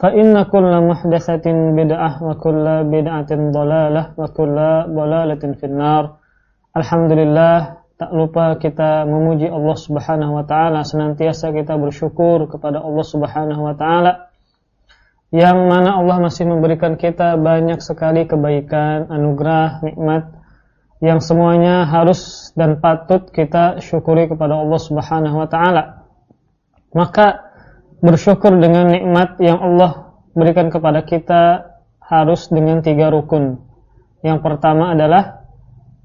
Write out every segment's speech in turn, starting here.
فإن كل محدثة بدعة وكل بدعة ضلالة وكل ضلالة في النار Alhamdulillah tak lupa kita memuji Allah Subhanahu wa taala senantiasa kita bersyukur kepada Allah Subhanahu wa taala yang mana Allah masih memberikan kita banyak sekali kebaikan, anugerah, nikmat yang semuanya harus dan patut kita syukuri kepada Allah Subhanahu wa taala. Maka bersyukur dengan nikmat yang Allah berikan kepada kita harus dengan tiga rukun. Yang pertama adalah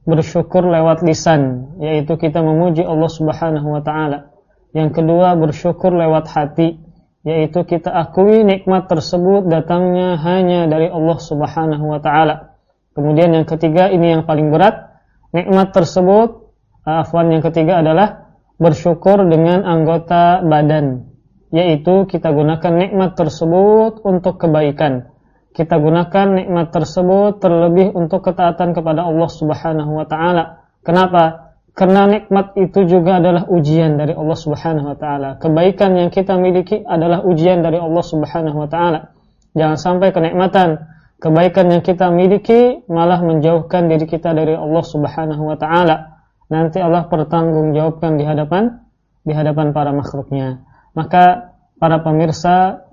bersyukur lewat lisan, yaitu kita memuji Allah Subhanahu wa taala. Yang kedua bersyukur lewat hati, yaitu kita akui nikmat tersebut datangnya hanya dari Allah Subhanahu wa taala. Kemudian yang ketiga ini yang paling berat, nikmat tersebut afwan yang ketiga adalah bersyukur dengan anggota badan, yaitu kita gunakan nikmat tersebut untuk kebaikan. Kita gunakan nikmat tersebut terlebih untuk ketaatan kepada Allah Subhanahu wa taala. Kenapa? Karena nikmat itu juga adalah ujian dari Allah Subhanahu wa taala. Kebaikan yang kita miliki adalah ujian dari Allah Subhanahu wa taala. Jangan sampai kenikmatan, kebaikan yang kita miliki malah menjauhkan diri kita dari Allah Subhanahu wa taala. Nanti Allah pertanggungjawabkan di hadapan di hadapan para makhluknya. Maka para pemirsa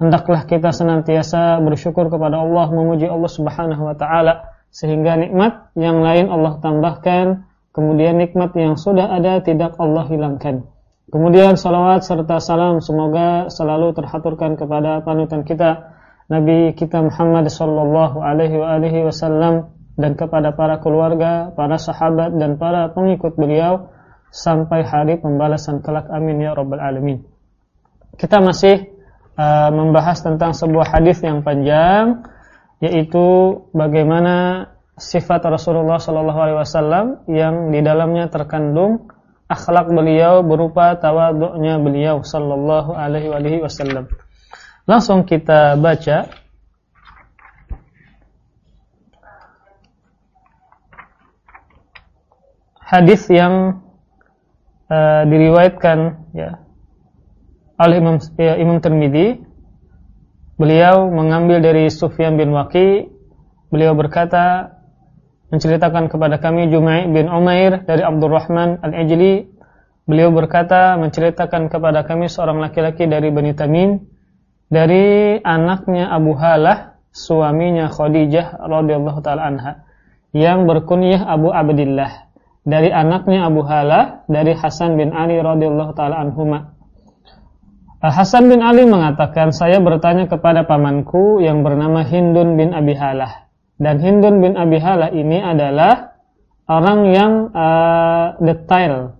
hendaklah kita senantiasa bersyukur kepada Allah, memuji Allah Subhanahu wa taala sehingga nikmat yang lain Allah tambahkan, kemudian nikmat yang sudah ada tidak Allah hilangkan. Kemudian salawat serta salam semoga selalu terhaturkan kepada panutan kita Nabi kita Muhammad sallallahu alaihi wasallam dan kepada para keluarga, para sahabat dan para pengikut beliau sampai hari pembalasan kelak amin ya rabbal alamin. Kita masih uh, membahas tentang sebuah hadis yang panjang yaitu bagaimana sifat Rasulullah Shallallahu alaihi wasallam yang di dalamnya terkandung akhlak beliau berupa tawaduknya beliau sallallahu alaihi wasallam. Langsung kita baca hadis yang uh, diriwayatkan ya oleh Imam, ya, Imam beliau mengambil dari Sufyan bin Waqi beliau berkata menceritakan kepada kami Jumai bin Umair dari Abdurrahman Al-Ajli beliau berkata menceritakan kepada kami seorang laki-laki dari Bani Tamim dari anaknya Abu Halah suaminya Khadijah radhiyallahu taala anha yang berkunyah Abu Abdillah. Dari anaknya Abu Halah dari Hasan bin Ali radhiyallahu taala anhuma Hasan bin Ali mengatakan, saya bertanya kepada pamanku yang bernama Hindun bin Abi Halah. Dan Hindun bin Abi Halah ini adalah orang yang uh, detail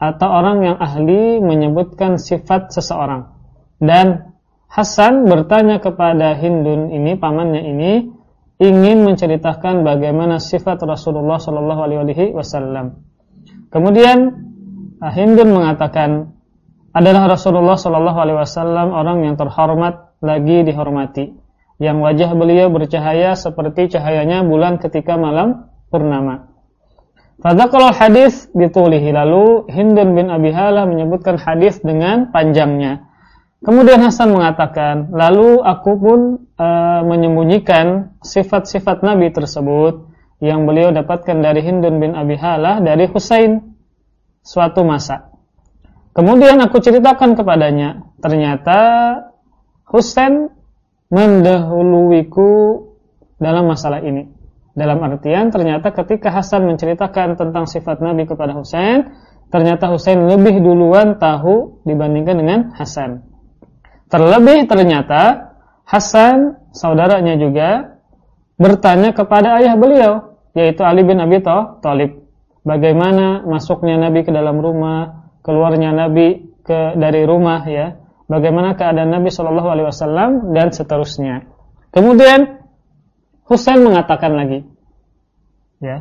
atau orang yang ahli menyebutkan sifat seseorang. Dan Hasan bertanya kepada Hindun ini, pamannya ini, ingin menceritakan bagaimana sifat Rasulullah Shallallahu Alaihi Wasallam. Kemudian Hindun mengatakan, adalah Rasulullah Shallallahu Alaihi Wasallam orang yang terhormat lagi dihormati, yang wajah beliau bercahaya seperti cahayanya bulan ketika malam purnama. kalau hadis ditulihi lalu Hindun bin Abi Hala menyebutkan hadis dengan panjangnya. Kemudian Hasan mengatakan, lalu aku pun e, menyembunyikan sifat-sifat Nabi tersebut yang beliau dapatkan dari Hindun bin Abi Hala dari Husain suatu masa. Kemudian aku ceritakan kepadanya, ternyata Husain mendahuluiku dalam masalah ini. Dalam artian ternyata ketika Hasan menceritakan tentang sifat Nabi kepada Husain, ternyata Husain lebih duluan tahu dibandingkan dengan Hasan. Terlebih ternyata Hasan saudaranya juga bertanya kepada ayah beliau yaitu Ali bin Abi Thalib bagaimana masuknya Nabi ke dalam rumah, keluarnya Nabi ke dari rumah ya, bagaimana keadaan Nabi Shallallahu alaihi wasallam dan seterusnya. Kemudian Husain mengatakan lagi ya,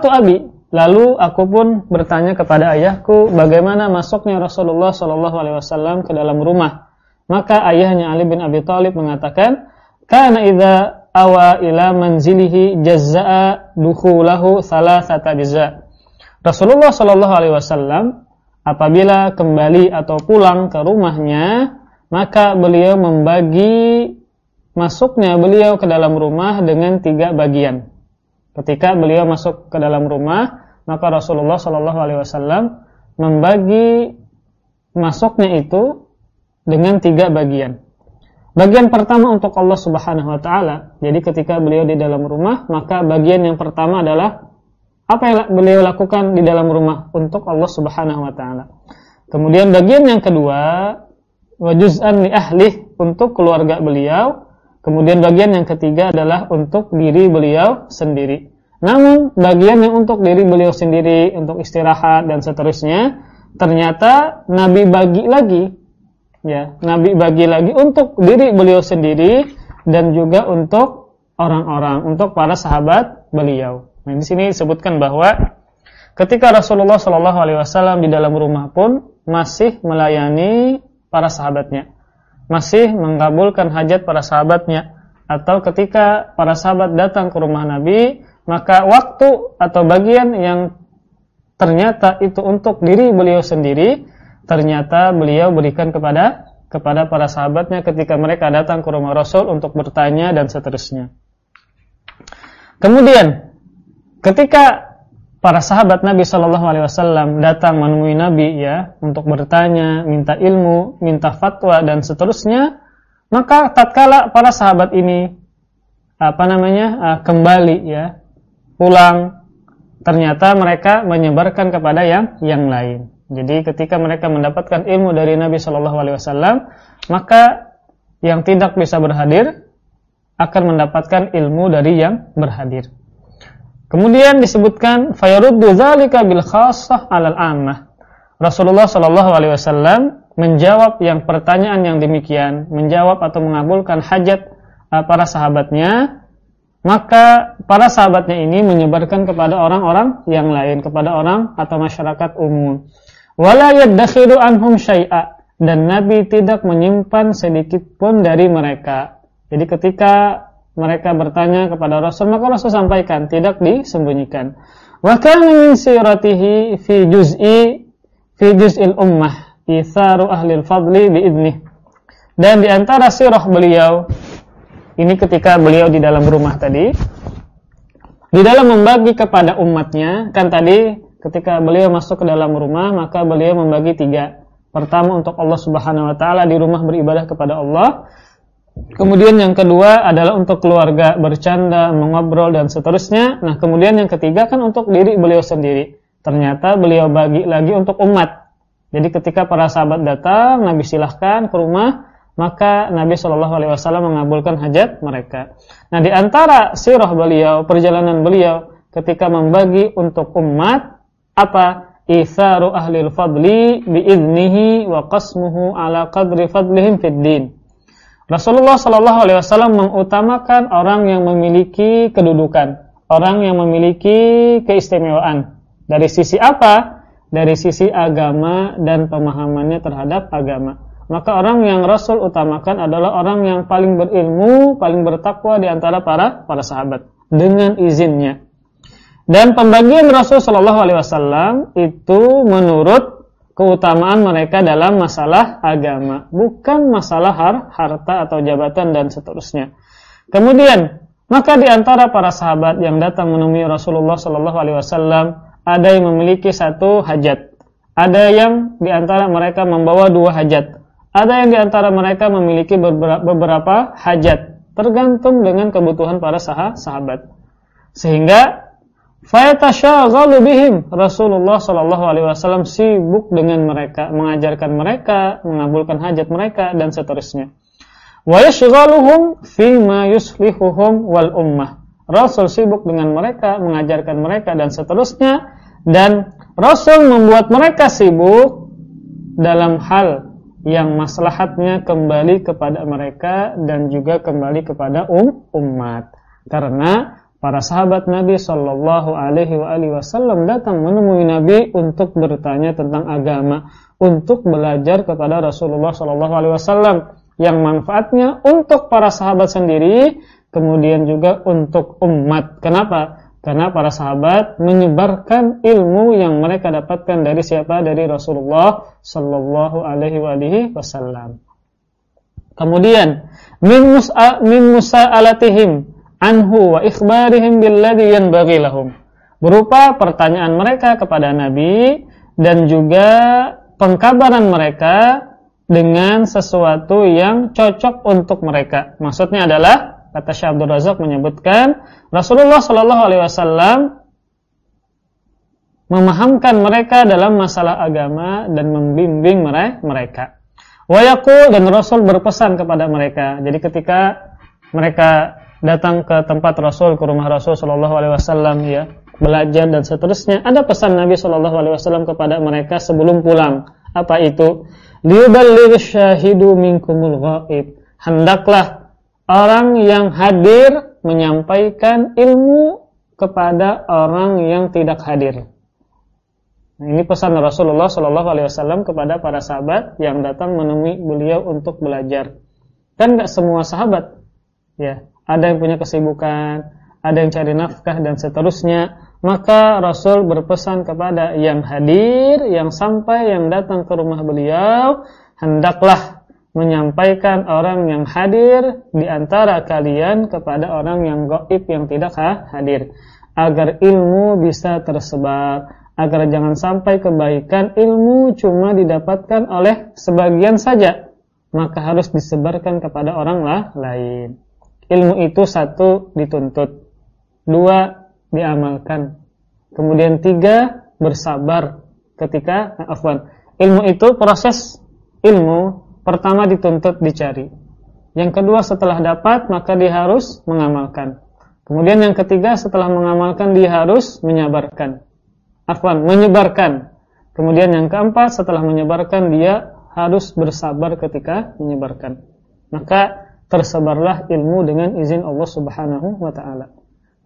tu Abi, lalu aku pun bertanya kepada ayahku bagaimana masuknya Rasulullah Shallallahu alaihi wasallam ke dalam rumah. Maka ayahnya Ali bin Abi Thalib mengatakan, "Kana idza awa ila manzilihi jazza'a dukhulahu salasata jazza'." Rasulullah Shallallahu alaihi wasallam apabila kembali atau pulang ke rumahnya, maka beliau membagi masuknya beliau ke dalam rumah dengan tiga bagian. Ketika beliau masuk ke dalam rumah, maka Rasulullah Shallallahu alaihi wasallam membagi masuknya itu dengan tiga bagian. Bagian pertama untuk Allah Subhanahu wa taala. Jadi ketika beliau di dalam rumah, maka bagian yang pertama adalah apa yang beliau lakukan di dalam rumah untuk Allah Subhanahu wa taala. Kemudian bagian yang kedua, wajuzan li ahli untuk keluarga beliau. Kemudian bagian yang ketiga adalah untuk diri beliau sendiri. Namun bagian yang untuk diri beliau sendiri, untuk istirahat dan seterusnya, ternyata Nabi bagi lagi ya Nabi bagi lagi untuk diri beliau sendiri dan juga untuk orang-orang untuk para sahabat beliau. Nah di sini disebutkan bahwa ketika Rasulullah Shallallahu Alaihi Wasallam di dalam rumah pun masih melayani para sahabatnya, masih mengabulkan hajat para sahabatnya, atau ketika para sahabat datang ke rumah Nabi, maka waktu atau bagian yang ternyata itu untuk diri beliau sendiri ternyata beliau berikan kepada kepada para sahabatnya ketika mereka datang ke rumah Rasul untuk bertanya dan seterusnya. Kemudian ketika para sahabat Nabi Shallallahu Alaihi Wasallam datang menemui Nabi ya untuk bertanya, minta ilmu, minta fatwa dan seterusnya, maka tatkala para sahabat ini apa namanya uh, kembali ya pulang, ternyata mereka menyebarkan kepada yang yang lain. Jadi ketika mereka mendapatkan ilmu dari Nabi Shallallahu Alaihi Wasallam, maka yang tidak bisa berhadir akan mendapatkan ilmu dari yang berhadir. Kemudian disebutkan fayaruddu dzalika bil khassah 'alal ammah. Rasulullah Shallallahu alaihi wasallam menjawab yang pertanyaan yang demikian, menjawab atau mengabulkan hajat uh, para sahabatnya, maka para sahabatnya ini menyebarkan kepada orang-orang yang lain, kepada orang atau masyarakat umum wala yaddakhiru anhum syai'a dan Nabi tidak menyimpan sedikit pun dari mereka. Jadi ketika mereka bertanya kepada Rasul, maka Rasul sampaikan, tidak disembunyikan. Wa kana min siratihi fi juz'i fi juz'il ummah itharu ahli al-fadli biidnih. Dan di antara sirah beliau ini ketika beliau di dalam rumah tadi di dalam membagi kepada umatnya kan tadi ketika beliau masuk ke dalam rumah maka beliau membagi tiga pertama untuk Allah subhanahu wa ta'ala di rumah beribadah kepada Allah kemudian yang kedua adalah untuk keluarga bercanda, mengobrol dan seterusnya nah kemudian yang ketiga kan untuk diri beliau sendiri ternyata beliau bagi lagi untuk umat jadi ketika para sahabat datang Nabi silahkan ke rumah maka Nabi Shallallahu Alaihi Wasallam mengabulkan hajat mereka. Nah, di antara sirah beliau, perjalanan beliau ketika membagi untuk umat, apa isaru ahli fadli biiznihi wa qasmuhu ala qadri fadlihim fid din. Rasulullah Shallallahu alaihi wasallam mengutamakan orang yang memiliki kedudukan, orang yang memiliki keistimewaan. Dari sisi apa? Dari sisi agama dan pemahamannya terhadap agama. Maka orang yang Rasul utamakan adalah orang yang paling berilmu, paling bertakwa di antara para para sahabat dengan izinnya. Dan pembagian Rasul Shallallahu Alaihi Wasallam itu menurut keutamaan mereka dalam masalah agama, bukan masalah har harta atau jabatan dan seterusnya. Kemudian, maka di antara para sahabat yang datang menemui Rasulullah Shallallahu Alaihi Wasallam ada yang memiliki satu hajat, ada yang di antara mereka membawa dua hajat, ada yang di antara mereka memiliki beberapa hajat, tergantung dengan kebutuhan para sahabat. Sehingga Fayatasyaghal bihim. Rasulullah Shallallahu alaihi wasallam sibuk dengan mereka, mengajarkan mereka, mengabulkan hajat mereka dan seterusnya. Wa yashghaluhum ma yuslihuhum wal ummah. Rasul sibuk dengan mereka, mengajarkan mereka dan seterusnya dan Rasul membuat mereka sibuk dalam hal yang maslahatnya kembali kepada mereka dan juga kembali kepada um, umat. Karena para sahabat Nabi Shallallahu Alaihi Wasallam datang menemui Nabi untuk bertanya tentang agama, untuk belajar kepada Rasulullah Shallallahu Alaihi Wasallam yang manfaatnya untuk para sahabat sendiri, kemudian juga untuk umat. Kenapa? Karena para sahabat menyebarkan ilmu yang mereka dapatkan dari siapa? Dari Rasulullah Shallallahu Alaihi Wasallam. Kemudian min musa alatihim anhu wa ikhbarihim billadhi yanbaghi lahum berupa pertanyaan mereka kepada Nabi dan juga pengkabaran mereka dengan sesuatu yang cocok untuk mereka. Maksudnya adalah kata Syekh Abdul Razak menyebutkan Rasulullah Shallallahu alaihi wasallam memahamkan mereka dalam masalah agama dan membimbing mereka. Wayakul dan Rasul berpesan kepada mereka. Jadi ketika mereka datang ke tempat Rasul ke rumah Rasul Shallallahu Alaihi Wasallam ya belajar dan seterusnya. Ada pesan Nabi Shallallahu Alaihi Wasallam kepada mereka sebelum pulang. Apa itu? Liuballigh syahidu minkumul ghaib. Hendaklah orang yang hadir menyampaikan ilmu kepada orang yang tidak hadir. Nah, ini pesan Rasulullah Shallallahu Alaihi Wasallam kepada para sahabat yang datang menemui beliau untuk belajar. Kan nggak semua sahabat ya ada yang punya kesibukan, ada yang cari nafkah dan seterusnya, maka Rasul berpesan kepada yang hadir, yang sampai, yang datang ke rumah beliau, hendaklah menyampaikan orang yang hadir di antara kalian kepada orang yang gaib yang tidak hadir. Agar ilmu bisa tersebar agar jangan sampai kebaikan ilmu cuma didapatkan oleh sebagian saja maka harus disebarkan kepada orang lain ilmu itu satu dituntut, dua diamalkan, kemudian tiga bersabar ketika afwan. Ilmu itu proses ilmu pertama dituntut dicari. Yang kedua setelah dapat maka dia harus mengamalkan. Kemudian yang ketiga setelah mengamalkan dia harus menyabarkan. Afwan, menyebarkan. Kemudian yang keempat setelah menyebarkan dia harus bersabar ketika menyebarkan. Maka tersebarlah ilmu dengan izin Allah Subhanahu wa taala.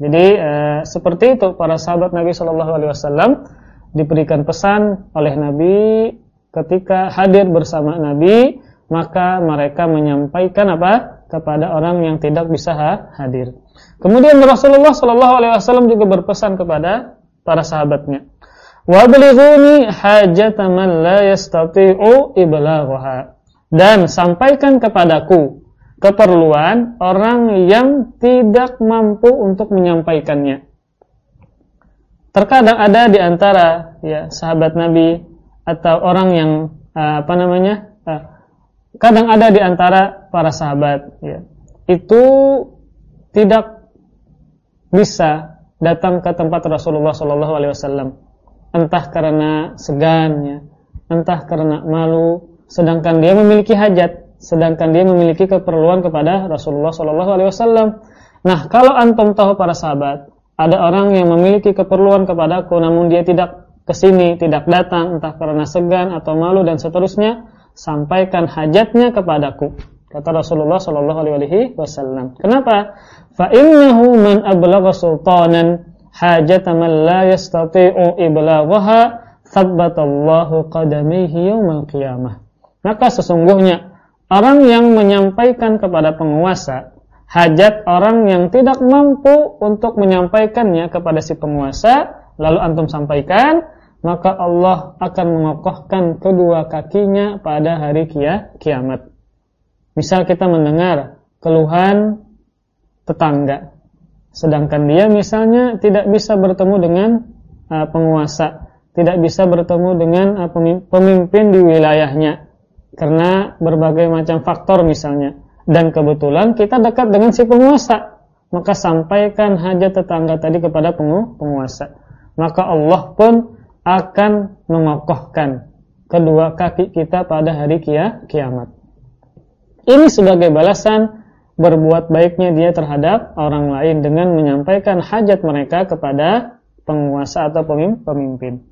Jadi eh, seperti itu para sahabat Nabi Shallallahu alaihi wasallam diberikan pesan oleh Nabi ketika hadir bersama Nabi, maka mereka menyampaikan apa? kepada orang yang tidak bisa hadir. Kemudian Rasulullah Shallallahu alaihi wasallam juga berpesan kepada para sahabatnya, "Wa balighuni hajata man la yastati'u iblaghaha." Dan sampaikan kepadaku keperluan orang yang tidak mampu untuk menyampaikannya. Terkadang ada di antara ya sahabat Nabi atau orang yang uh, apa namanya? Uh, kadang ada di antara para sahabat ya. Itu tidak bisa datang ke tempat Rasulullah Shallallahu alaihi wasallam entah karena segan ya, entah karena malu sedangkan dia memiliki hajat sedangkan dia memiliki keperluan kepada Rasulullah Shallallahu Alaihi Wasallam. Nah, kalau antum tahu para sahabat, ada orang yang memiliki keperluan kepadaku, namun dia tidak ke sini, tidak datang, entah karena segan atau malu dan seterusnya, sampaikan hajatnya kepadaku. Kata Rasulullah Shallallahu Alaihi Wasallam. Kenapa? Fa innahu man ablagha sultanan hajata man la yastati'u iblaghaha thabbatallahu qadamaihi yawmal qiyamah. Maka sesungguhnya Orang yang menyampaikan kepada penguasa hajat orang yang tidak mampu untuk menyampaikannya kepada si penguasa, lalu antum sampaikan, maka Allah akan mengokohkan kedua kakinya pada hari kia, kiamat. Misal kita mendengar keluhan tetangga, sedangkan dia misalnya tidak bisa bertemu dengan uh, penguasa, tidak bisa bertemu dengan uh, pemimpin di wilayahnya karena berbagai macam faktor misalnya. Dan kebetulan kita dekat dengan si penguasa, maka sampaikan hajat tetangga tadi kepada penguasa. Maka Allah pun akan mengokohkan kedua kaki kita pada hari kia, kiamat. Ini sebagai balasan berbuat baiknya dia terhadap orang lain dengan menyampaikan hajat mereka kepada penguasa atau pemimpin.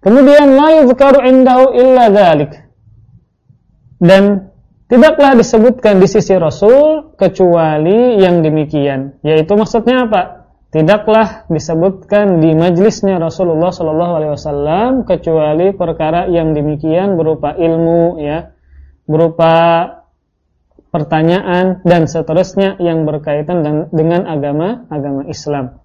Kemudian la yuzkaru indahu illa. Dan tidaklah disebutkan di sisi Rasul kecuali yang demikian. Yaitu maksudnya apa? tidaklah disebutkan di majlisnya Rasulullah Shallallahu Alaihi Wasallam kecuali perkara yang demikian berupa ilmu ya berupa pertanyaan dan seterusnya yang berkaitan dengan agama agama Islam.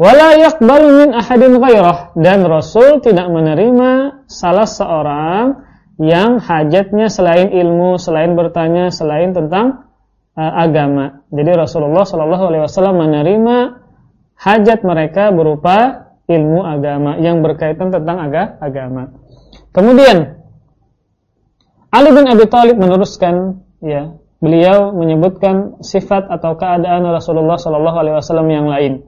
Wala yaqbalu ahadin ghairah dan Rasul tidak menerima salah seorang yang hajatnya selain ilmu, selain bertanya, selain tentang uh, agama. Jadi Rasulullah Shallallahu alaihi wasallam menerima hajat mereka berupa ilmu agama yang berkaitan tentang aga agama. Kemudian Ali bin Abi Thalib meneruskan ya, beliau menyebutkan sifat atau keadaan Rasulullah Shallallahu alaihi wasallam yang lain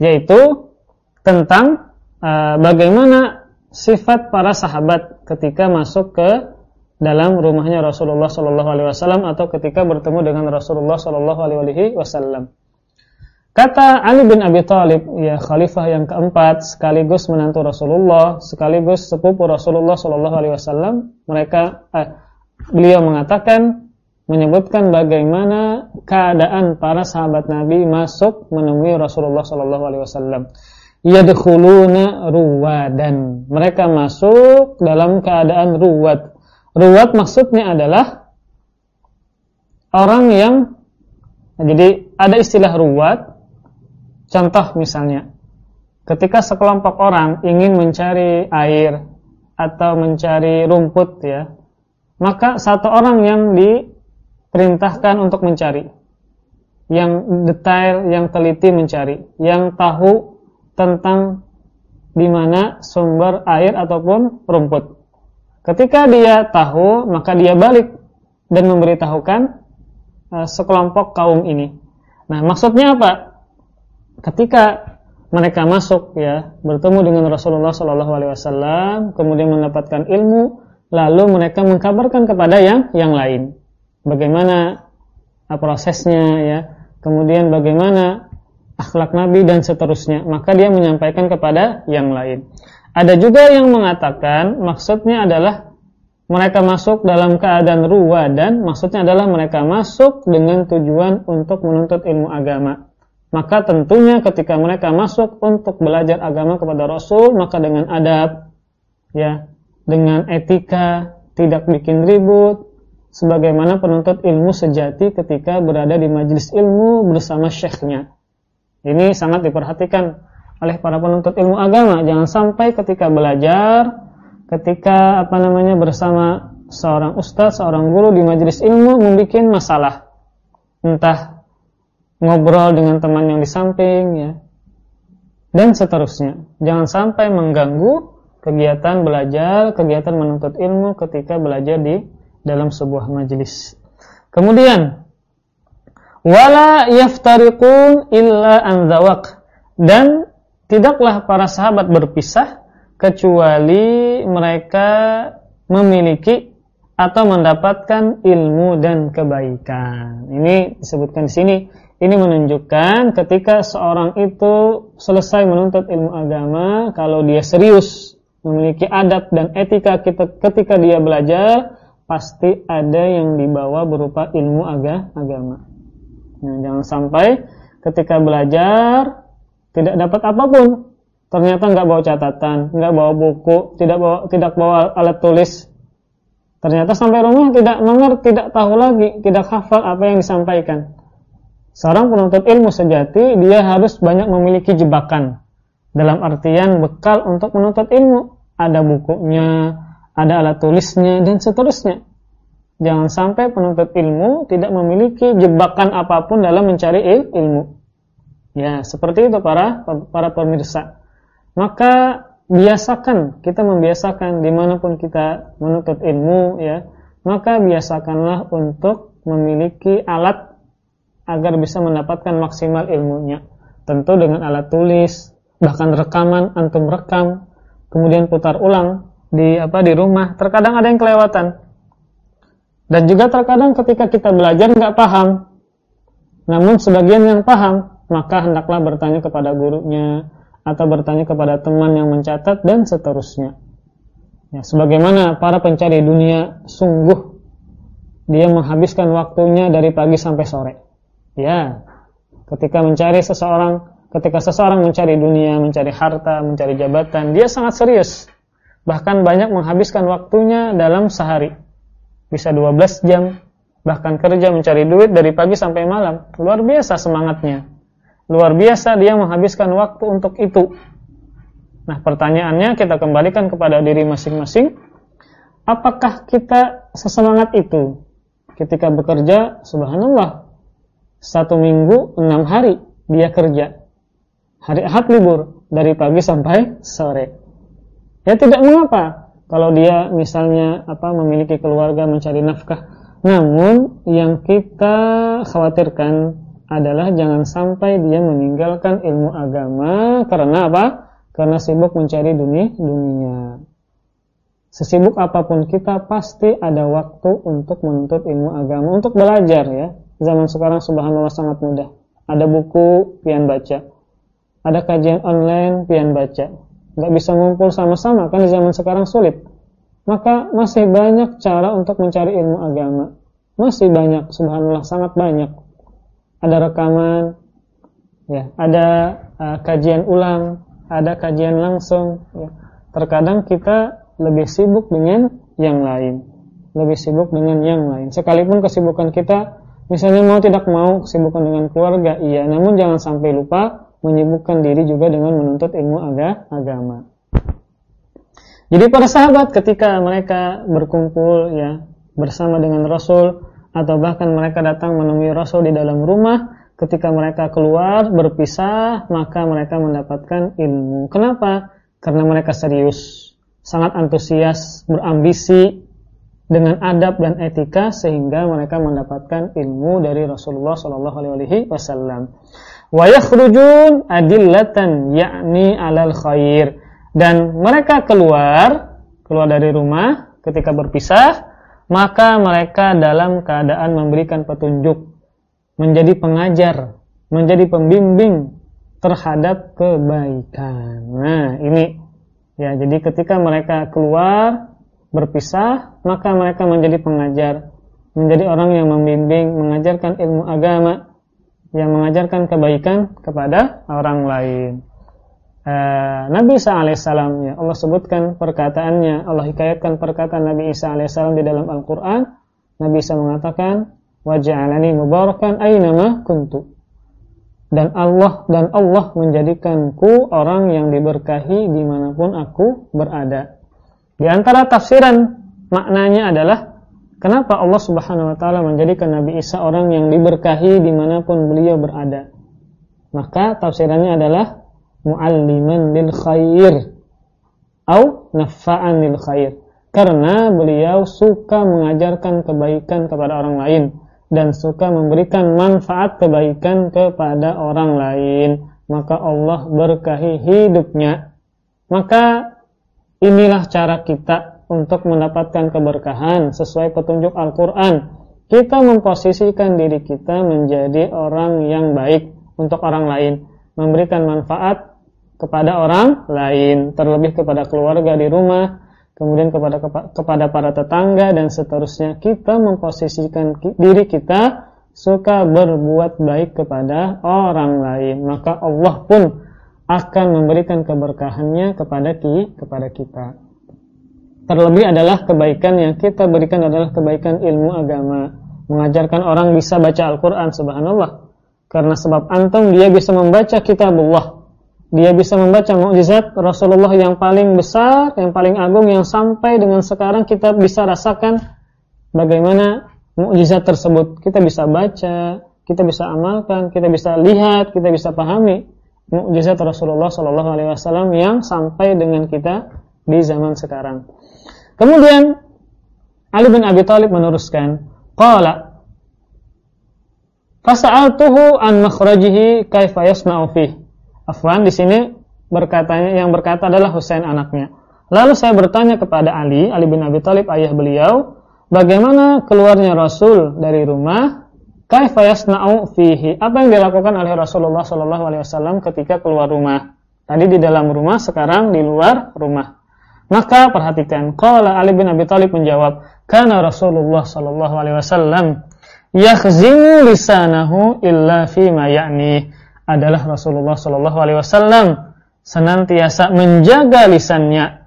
yaitu tentang uh, bagaimana sifat para sahabat ketika masuk ke dalam rumahnya Rasulullah Shallallahu alaihi wasallam atau ketika bertemu dengan Rasulullah Shallallahu alaihi wasallam. Kata Ali bin Abi Thalib, ya khalifah yang keempat sekaligus menantu Rasulullah, sekaligus sepupu Rasulullah Shallallahu alaihi wasallam, mereka eh, beliau mengatakan menyebutkan bagaimana keadaan para sahabat Nabi masuk menemui Rasulullah Shallallahu alaihi wasallam. Yadkhuluna ruwadan. Mereka masuk dalam keadaan ruwad. Ruwad maksudnya adalah orang yang jadi ada istilah ruwad Contoh misalnya, ketika sekelompok orang ingin mencari air atau mencari rumput ya, maka satu orang yang diperintahkan untuk mencari, yang detail, yang teliti mencari, yang tahu tentang di mana sumber air ataupun rumput. Ketika dia tahu, maka dia balik dan memberitahukan uh, sekelompok kaum ini. Nah, maksudnya apa? ketika mereka masuk ya bertemu dengan Rasulullah Shallallahu Alaihi Wasallam kemudian mendapatkan ilmu lalu mereka mengkabarkan kepada yang yang lain bagaimana ah, prosesnya ya kemudian bagaimana akhlak Nabi dan seterusnya. Maka dia menyampaikan kepada yang lain. Ada juga yang mengatakan maksudnya adalah mereka masuk dalam keadaan ruwa dan maksudnya adalah mereka masuk dengan tujuan untuk menuntut ilmu agama. Maka tentunya ketika mereka masuk untuk belajar agama kepada Rasul, maka dengan adab, ya, dengan etika, tidak bikin ribut, sebagaimana penuntut ilmu sejati ketika berada di majelis ilmu bersama syekhnya. Ini sangat diperhatikan oleh para penuntut ilmu agama. Jangan sampai ketika belajar, ketika apa namanya bersama seorang ustaz, seorang guru di majelis ilmu membuat masalah. Entah ngobrol dengan teman yang di samping ya dan seterusnya jangan sampai mengganggu kegiatan belajar kegiatan menuntut ilmu ketika belajar di dalam sebuah majelis kemudian wala yaftariqun illa anzawak dan tidaklah para sahabat berpisah kecuali mereka memiliki atau mendapatkan ilmu dan kebaikan. Ini disebutkan di sini ini menunjukkan ketika seorang itu selesai menuntut ilmu agama, kalau dia serius memiliki adab dan etika ketika dia belajar, pasti ada yang dibawa berupa ilmu agama. Nah, jangan sampai ketika belajar tidak dapat apa pun, ternyata nggak bawa catatan, nggak bawa buku, tidak bawa tidak bawa alat tulis. Ternyata sampai rumah tidak mengerti, tidak tahu lagi, tidak hafal apa yang disampaikan Seorang penuntut ilmu sejati dia harus banyak memiliki jebakan dalam artian bekal untuk menuntut ilmu. Ada bukunya, ada alat tulisnya dan seterusnya. Jangan sampai penuntut ilmu tidak memiliki jebakan apa pun dalam mencari il ilmu. Ya, seperti itu para para pemirsa. Maka biasakan, kita membiasakan di mana pun kita menuntut ilmu ya, maka biasakanlah untuk memiliki alat agar bisa mendapatkan maksimal ilmunya. Tentu dengan alat tulis, bahkan rekaman antum rekam, kemudian putar ulang di apa di rumah. Terkadang ada yang kelewatan. Dan juga terkadang ketika kita belajar nggak paham. Namun sebagian yang paham, maka hendaklah bertanya kepada gurunya atau bertanya kepada teman yang mencatat dan seterusnya. Ya, sebagaimana para pencari dunia sungguh dia menghabiskan waktunya dari pagi sampai sore Ya, ketika mencari seseorang, ketika seseorang mencari dunia, mencari harta, mencari jabatan, dia sangat serius. Bahkan banyak menghabiskan waktunya dalam sehari. Bisa 12 jam, bahkan kerja mencari duit dari pagi sampai malam. Luar biasa semangatnya. Luar biasa dia menghabiskan waktu untuk itu. Nah, pertanyaannya kita kembalikan kepada diri masing-masing. Apakah kita sesemangat itu? Ketika bekerja, subhanallah, satu minggu enam hari dia kerja. Hari Ahad libur dari pagi sampai sore. Ya tidak mengapa kalau dia misalnya apa memiliki keluarga mencari nafkah. Namun yang kita khawatirkan adalah jangan sampai dia meninggalkan ilmu agama karena apa? Karena sibuk mencari dunia dunia. Sesibuk apa pun kita pasti ada waktu untuk menuntut ilmu agama, untuk belajar ya zaman sekarang subhanallah sangat mudah. Ada buku, pian baca. Ada kajian online, pian baca. Gak bisa ngumpul sama-sama, kan di zaman sekarang sulit. Maka masih banyak cara untuk mencari ilmu agama. Masih banyak, subhanallah sangat banyak. Ada rekaman, ya, ada uh, kajian ulang, ada kajian langsung. Ya. Terkadang kita lebih sibuk dengan yang lain, lebih sibuk dengan yang lain. Sekalipun kesibukan kita Misalnya mau tidak mau kesibukan dengan keluarga, iya. Namun jangan sampai lupa menyibukkan diri juga dengan menuntut ilmu aga, agama. Jadi para sahabat ketika mereka berkumpul ya bersama dengan Rasul atau bahkan mereka datang menemui Rasul di dalam rumah, ketika mereka keluar berpisah, maka mereka mendapatkan ilmu. Kenapa? Karena mereka serius, sangat antusias, berambisi dengan adab dan etika sehingga mereka mendapatkan ilmu dari Rasulullah Shallallahu Alaihi Wasallam. Wa yakhrujun adillatan yakni alal khair dan mereka keluar keluar dari rumah ketika berpisah maka mereka dalam keadaan memberikan petunjuk menjadi pengajar menjadi pembimbing terhadap kebaikan. Nah, ini ya jadi ketika mereka keluar berpisah, maka mereka menjadi pengajar, menjadi orang yang membimbing, mengajarkan ilmu agama, yang mengajarkan kebaikan kepada orang lain. Uh, Nabi Isa alaihissalam ya Allah sebutkan perkataannya Allah hikayatkan perkataan Nabi Isa alaihissalam di dalam Al-Quran. Nabi Isa mengatakan waja'alani mubarakan aynama kuntu. Dan Allah dan Allah menjadikanku orang yang diberkahi di mana pun aku berada. Di antara tafsiran maknanya adalah kenapa Allah Subhanahu wa taala menjadikan Nabi Isa orang yang diberkahi di mana pun beliau berada. Maka tafsirannya adalah mualliman lil khair atau nafa'an lil khair. Karena beliau suka mengajarkan kebaikan kepada orang lain dan suka memberikan manfaat kebaikan kepada orang lain, maka Allah berkahi hidupnya. Maka Inilah cara kita untuk mendapatkan keberkahan sesuai petunjuk Al-Quran. Kita memposisikan diri kita menjadi orang yang baik untuk orang lain. Memberikan manfaat kepada orang lain. Terlebih kepada keluarga di rumah. Kemudian kepada kepada para tetangga dan seterusnya. Kita memposisikan diri kita suka berbuat baik kepada orang lain. Maka Allah pun akan memberikan keberkahannya kepada kepada kita. Terlebih adalah kebaikan yang kita berikan adalah kebaikan ilmu agama. Mengajarkan orang bisa baca Al-Quran, subhanallah. Karena sebab antum dia bisa membaca kitabullah. Dia bisa membaca mukjizat Rasulullah yang paling besar, yang paling agung yang sampai dengan sekarang kita bisa rasakan bagaimana mukjizat tersebut. Kita bisa baca, kita bisa amalkan, kita bisa lihat, kita bisa pahami mukjizat Rasulullah Shallallahu alaihi wasallam yang sampai dengan kita di zaman sekarang. Kemudian Ali bin Abi Thalib meneruskan, qala Fasa'altuhu an makhrajihi kaifa yasna'u fi. Afwan di sini berkatanya yang berkata adalah Husain anaknya. Lalu saya bertanya kepada Ali, Ali bin Abi Thalib ayah beliau, bagaimana keluarnya Rasul dari rumah? Kaifa yasna'u fihi? Apa yang dilakukan oleh Rasulullah sallallahu alaihi wasallam ketika keluar rumah? Tadi di dalam rumah, sekarang di luar rumah. Maka perhatikan, qala Ali bin Abi Thalib menjawab, "Kana Rasulullah sallallahu alaihi wasallam yakhzimu lisanahu illa ma ya'ni. Adalah Rasulullah Shallallahu Alaihi Wasallam senantiasa menjaga lisannya.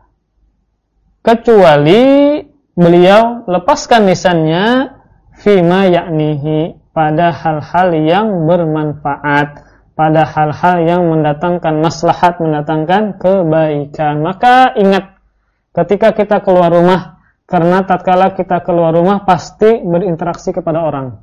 Kecuali beliau lepaskan lisannya fima yaknihi pada hal-hal yang bermanfaat pada hal-hal yang mendatangkan maslahat mendatangkan kebaikan. Maka ingat ketika kita keluar rumah karena tatkala kita keluar rumah pasti berinteraksi kepada orang.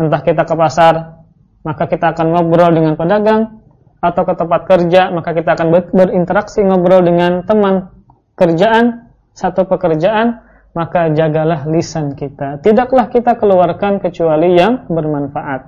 Entah kita ke pasar, maka kita akan ngobrol dengan pedagang atau ke tempat kerja, maka kita akan berinteraksi ngobrol dengan teman kerjaan, satu pekerjaan, maka jagalah lisan kita. Tidaklah kita keluarkan kecuali yang bermanfaat.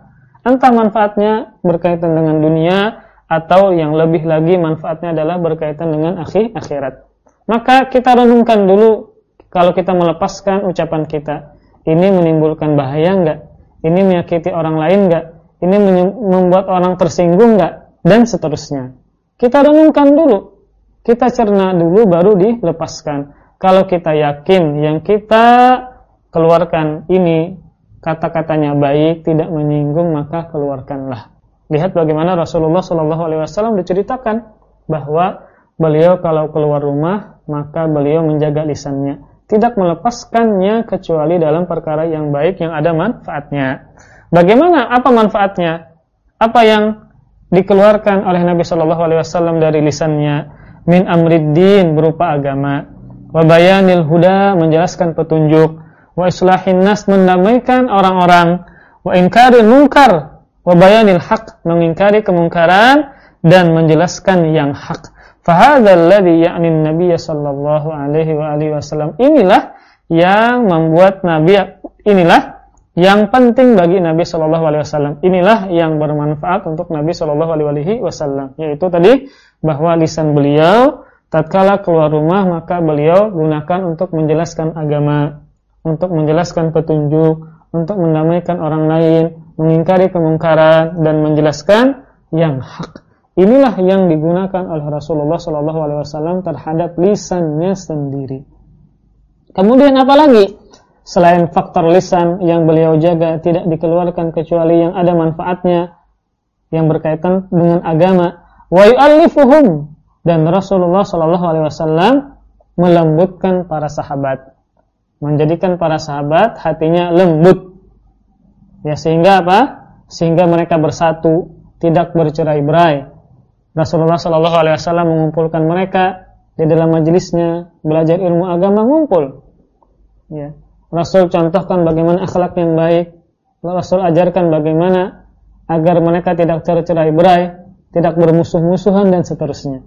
Entah manfaatnya berkaitan dengan dunia atau yang lebih lagi manfaatnya adalah berkaitan dengan akhir akhirat. Maka kita renungkan dulu kalau kita melepaskan ucapan kita, ini menimbulkan bahaya enggak? Ini menyakiti orang lain enggak? Ini membuat orang tersinggung enggak? Dan seterusnya. Kita renungkan dulu. Kita cerna dulu baru dilepaskan. Kalau kita yakin yang kita keluarkan ini kata-katanya baik, tidak menyinggung, maka keluarkanlah. Lihat bagaimana Rasulullah SAW diceritakan bahwa beliau kalau keluar rumah maka beliau menjaga lisannya tidak melepaskannya kecuali dalam perkara yang baik yang ada manfaatnya. Bagaimana apa manfaatnya? Apa yang dikeluarkan oleh Nabi Shallallahu alaihi wasallam dari lisannya min amriddin berupa agama, wa bayanil huda menjelaskan petunjuk, wa islahin nas mendamaikan orang-orang, wa inkari munkar, wa bayanil haq mengingkari kemungkaran dan menjelaskan yang hak. Fahadzal ladzi ya'ni Nabi sallallahu alaihi wa alihi wasallam. Inilah yang membuat Nabi inilah yang penting bagi Nabi sallallahu alaihi wasallam. Inilah yang bermanfaat untuk Nabi sallallahu alaihi wasallam, yaitu tadi bahwa lisan beliau tatkala keluar rumah maka beliau gunakan untuk menjelaskan agama, untuk menjelaskan petunjuk, untuk mendamaikan orang lain, mengingkari kemungkaran dan menjelaskan yang hak. Inilah yang digunakan oleh Rasulullah Shallallahu Alaihi Wasallam terhadap lisannya sendiri. Kemudian apalagi selain faktor lisan yang beliau jaga tidak dikeluarkan kecuali yang ada manfaatnya yang berkaitan dengan agama. Wa yu'allifuhum dan Rasulullah Wasallam melembutkan para sahabat, menjadikan para sahabat hatinya lembut. Ya sehingga apa? Sehingga mereka bersatu, tidak bercerai-berai Rasulullah Shallallahu Alaihi Wasallam mengumpulkan mereka di dalam majelisnya belajar ilmu agama ngumpul. Ya. Rasul contohkan bagaimana akhlak yang baik. Rasul ajarkan bagaimana agar mereka tidak tercerai berai, tidak bermusuh-musuhan dan seterusnya.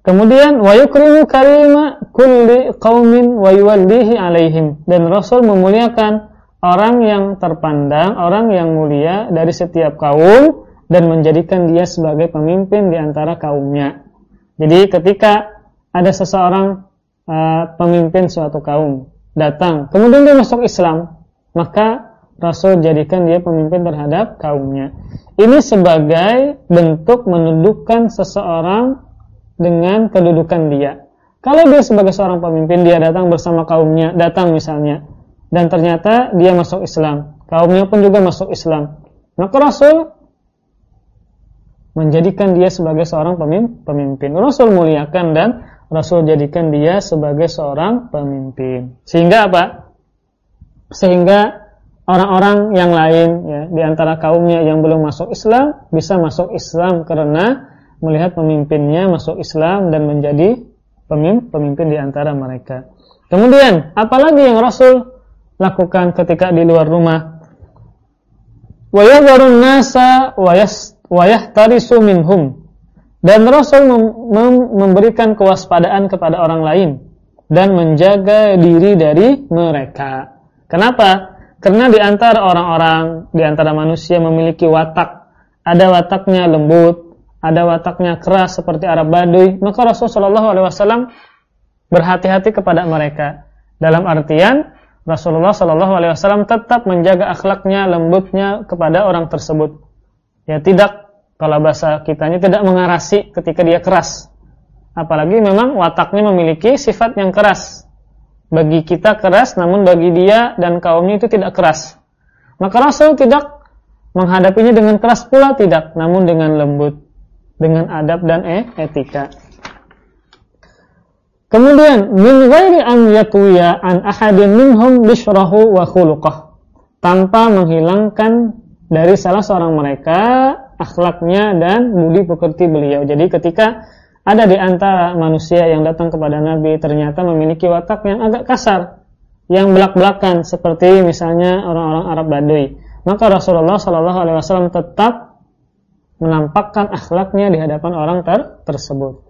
Kemudian wa yukrimu karima kulli qaumin wa yuwallihi alaihim dan Rasul memuliakan orang yang terpandang, orang yang mulia dari setiap kaum dan menjadikan dia sebagai pemimpin di antara kaumnya. Jadi ketika ada seseorang uh, pemimpin suatu kaum datang, kemudian dia masuk Islam, maka Rasul jadikan dia pemimpin terhadap kaumnya. Ini sebagai bentuk menundukkan seseorang dengan kedudukan dia. Kalau dia sebagai seorang pemimpin, dia datang bersama kaumnya, datang misalnya, dan ternyata dia masuk Islam, kaumnya pun juga masuk Islam. Maka Rasul menjadikan dia sebagai seorang pemimpin. Rasul muliakan dan Rasul jadikan dia sebagai seorang pemimpin. Sehingga apa? Sehingga orang-orang yang lain ya di antara kaumnya yang belum masuk Islam bisa masuk Islam karena melihat pemimpinnya masuk Islam dan menjadi pemimpin di antara mereka. Kemudian, apalagi yang Rasul lakukan ketika di luar rumah? Wa yadharun nasa wa yahtarisu minhum. Dan Rasul mem mem memberikan kewaspadaan kepada orang lain dan menjaga diri dari mereka. Kenapa? Karena di antara orang-orang, di antara manusia memiliki watak. Ada wataknya lembut, ada wataknya keras seperti Arab Baduy. Maka Rasulullah SAW berhati-hati kepada mereka. Dalam artian, Rasulullah SAW tetap menjaga akhlaknya, lembutnya kepada orang tersebut. Ya tidak, kalau bahasa kitanya tidak mengarasi ketika dia keras. Apalagi memang wataknya memiliki sifat yang keras bagi kita keras namun bagi dia dan kaumnya itu tidak keras. Maka Rasul tidak menghadapinya dengan keras pula tidak, namun dengan lembut, dengan adab dan e etika. Kemudian min ghairi an yatwiya an ahadin minhum wa khuluqah. Tanpa menghilangkan dari salah seorang mereka akhlaknya dan budi pekerti beliau. Jadi ketika ada di antara manusia yang datang kepada Nabi ternyata memiliki watak yang agak kasar, yang belak-belakan seperti misalnya orang-orang Arab Baduy. Maka Rasulullah Shallallahu Alaihi Wasallam tetap menampakkan akhlaknya di hadapan orang ter tersebut.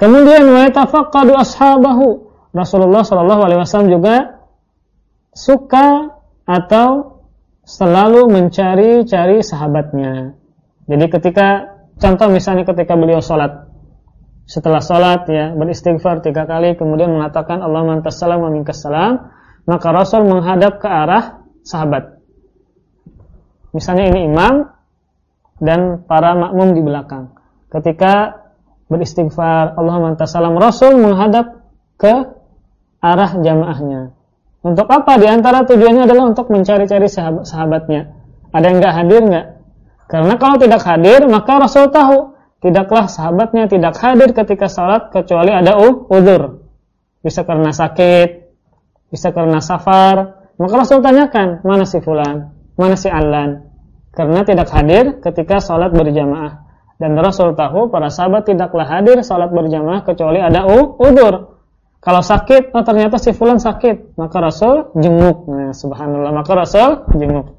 Kemudian wa yatafaqqadu ashabahu. Rasulullah Shallallahu alaihi wasallam juga suka atau selalu mencari-cari sahabatnya. Jadi ketika contoh misalnya ketika beliau sholat. Setelah sholat ya beristighfar tiga kali kemudian mengatakan Allah mantas salam minkas salam maka Rasul menghadap ke arah sahabat. Misalnya ini imam dan para makmum di belakang. Ketika beristighfar Allah mantas salam Rasul menghadap ke arah jamaahnya untuk apa di antara tujuannya adalah untuk mencari-cari sahabat sahabatnya ada yang nggak hadir nggak karena kalau tidak hadir maka Rasul tahu tidaklah sahabatnya tidak hadir ketika salat kecuali ada uzur. Bisa karena sakit, bisa karena safar. Maka Rasul tanyakan, mana si fulan, mana si alan? Karena tidak hadir ketika salat berjamaah. Dan Rasul tahu para sahabat tidaklah hadir salat berjamaah kecuali ada uzur. Kalau sakit, oh ternyata si fulan sakit, maka Rasul jenguk. Nah, subhanallah, maka Rasul jenguk.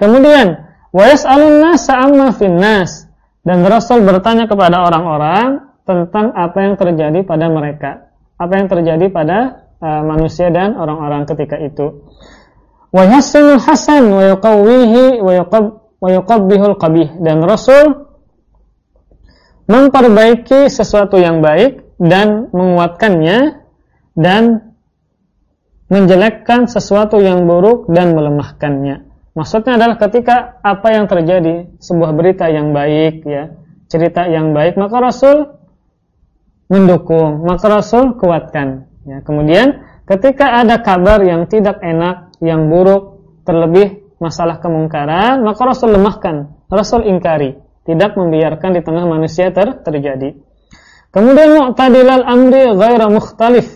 Kemudian, wa yas'alun nasa amma fin nas dan Rasul bertanya kepada orang-orang tentang apa yang terjadi pada mereka. Apa yang terjadi pada uh, manusia dan orang-orang ketika itu. Wa yasinul hasan wa yuqawwihi wa yuqabbihul qabih. Dan Rasul memperbaiki sesuatu yang baik dan menguatkannya dan menjelekkan sesuatu yang buruk dan melemahkannya. Maksudnya adalah ketika apa yang terjadi, sebuah berita yang baik, ya, cerita yang baik, maka Rasul mendukung, maka Rasul kuatkan. Ya, kemudian ketika ada kabar yang tidak enak, yang buruk, terlebih masalah kemungkaran, maka Rasul lemahkan, Rasul ingkari, tidak membiarkan di tengah manusia ter terjadi. Kemudian mu'tadilal amri ghaira mukhtalif.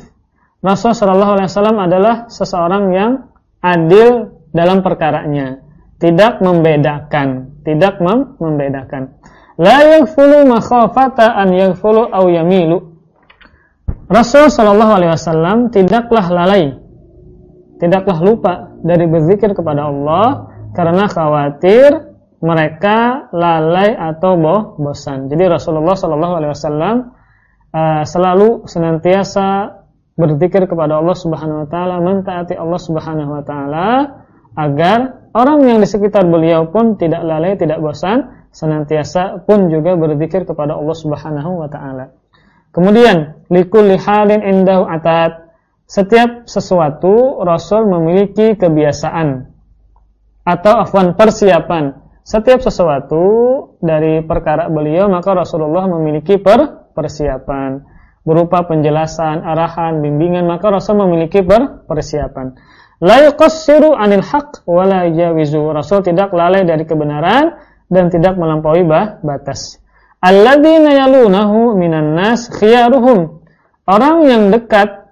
Rasul wasallam adalah seseorang yang adil dalam perkaranya. Tidak membedakan. Tidak mem membedakan. La yaghfulu makhafata an yaghfulu aw yamilu. Rasul sallallahu alaihi wasallam tidaklah lalai. Tidaklah lupa dari berzikir kepada Allah karena khawatir mereka lalai atau bosan. Jadi Rasulullah sallallahu alaihi wasallam uh, selalu senantiasa berzikir kepada Allah Subhanahu wa taala, mentaati Allah Subhanahu wa taala agar orang yang di sekitar beliau pun tidak lalai, tidak bosan, senantiasa pun juga berzikir kepada Allah Subhanahu wa taala. Kemudian, likulli halin indahu atat. Setiap sesuatu Rasul memiliki kebiasaan atau afwan persiapan. Setiap sesuatu dari perkara beliau maka Rasulullah memiliki per persiapan berupa penjelasan, arahan, bimbingan maka Rasul memiliki per persiapan. La yuqassiru 'anil haqq wa la yajawizu. Rasul tidak lalai dari kebenaran dan tidak melampaui batas. Alladzina yalunahu minan nas khiyaruhum. Orang yang dekat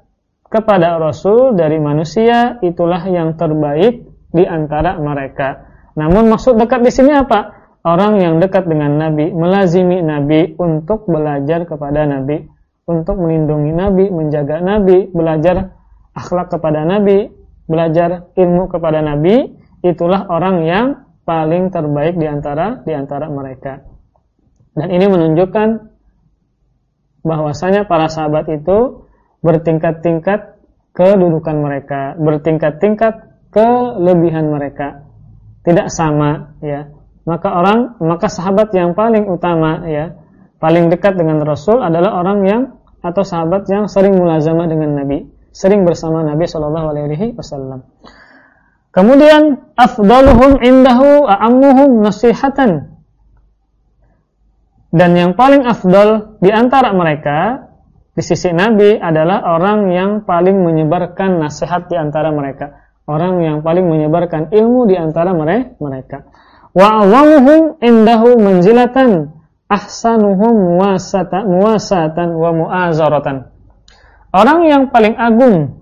kepada Rasul dari manusia itulah yang terbaik di antara mereka. Namun maksud dekat di sini apa? Orang yang dekat dengan Nabi, melazimi Nabi untuk belajar kepada Nabi, untuk melindungi Nabi, menjaga Nabi, belajar akhlak kepada Nabi, belajar ilmu kepada Nabi, itulah orang yang paling terbaik di antara di antara mereka. Dan ini menunjukkan bahwasanya para sahabat itu bertingkat-tingkat kedudukan mereka, bertingkat-tingkat kelebihan mereka. Tidak sama ya. Maka orang, maka sahabat yang paling utama ya, paling dekat dengan Rasul adalah orang yang atau sahabat yang sering mulazamah dengan Nabi, sering bersama Nabi Shallallahu alaihi wasallam. Kemudian afdaluhum indahu a'ammuhum nasihatan. Dan yang paling afdal di antara mereka di sisi Nabi adalah orang yang paling menyebarkan nasihat di antara mereka orang yang paling menyebarkan ilmu di antara mereka. Wa awamuhum indahu manzilatan ahsanuhum muwasatan wa muazaratan. Orang yang paling agung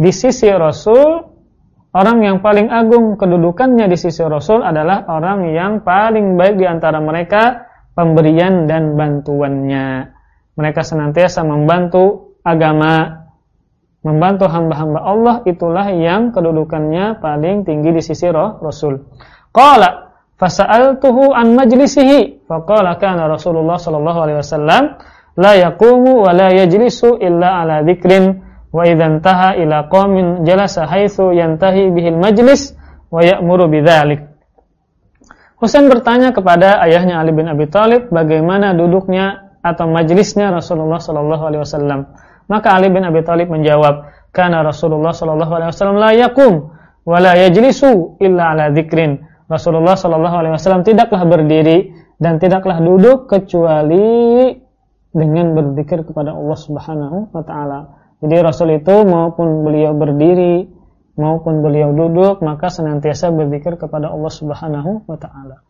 di sisi Rasul, orang yang paling agung kedudukannya di sisi Rasul adalah orang yang paling baik di antara mereka pemberian dan bantuannya. Mereka senantiasa membantu agama membantu hamba-hamba Allah itulah yang kedudukannya paling tinggi di sisi Rasul. Qala fasa'altuhu an majlisihi faqala kana Rasulullah sallallahu alaihi wasallam la yaqumu wa la yajlisu illa ala dzikrin wa idza intaha ila qaumin jalasa haitsu yantahi bihil majlis wa ya'muru bidzalik. Husain bertanya kepada ayahnya Ali bin Abi Thalib bagaimana duduknya atau majlisnya Rasulullah sallallahu alaihi wasallam. Maka Ali bin Abi Thalib menjawab, "Kana Rasulullah sallallahu alaihi wasallam la yaqum wa la yajlisu illa ala dzikrin." Rasulullah sallallahu alaihi wasallam tidaklah berdiri dan tidaklah duduk kecuali dengan berzikir kepada Allah Subhanahu wa taala. Jadi Rasul itu maupun beliau berdiri maupun beliau duduk maka senantiasa berzikir kepada Allah Subhanahu wa taala.